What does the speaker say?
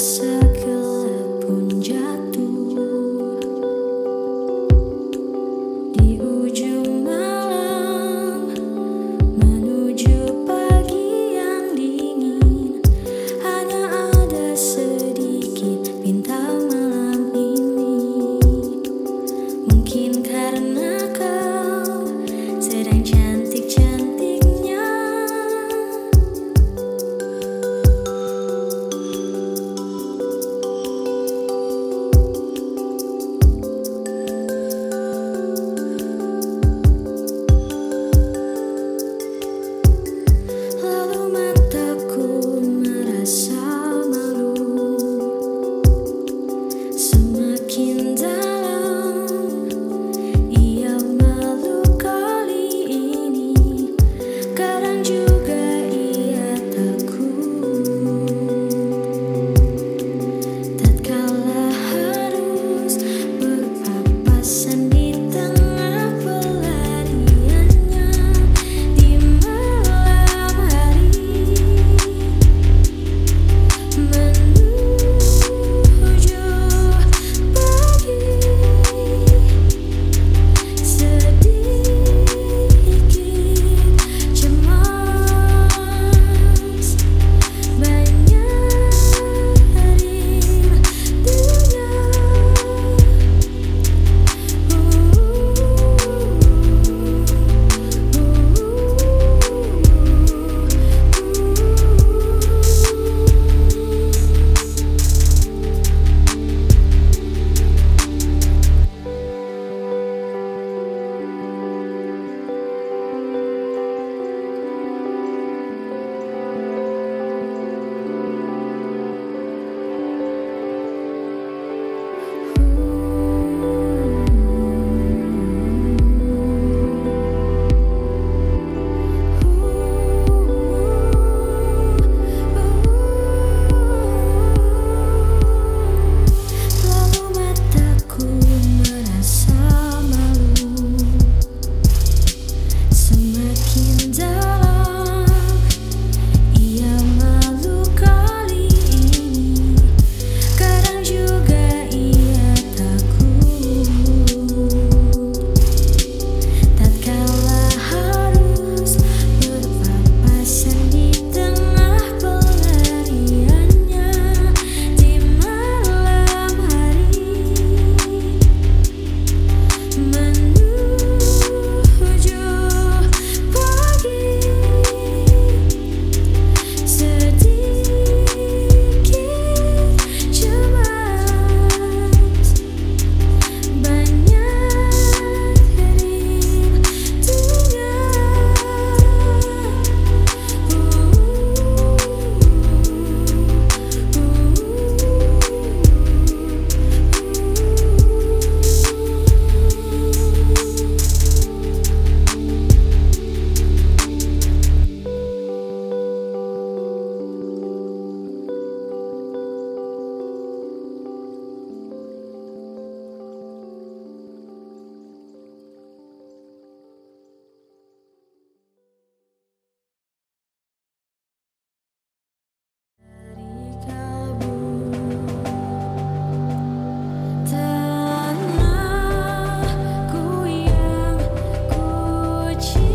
myself you.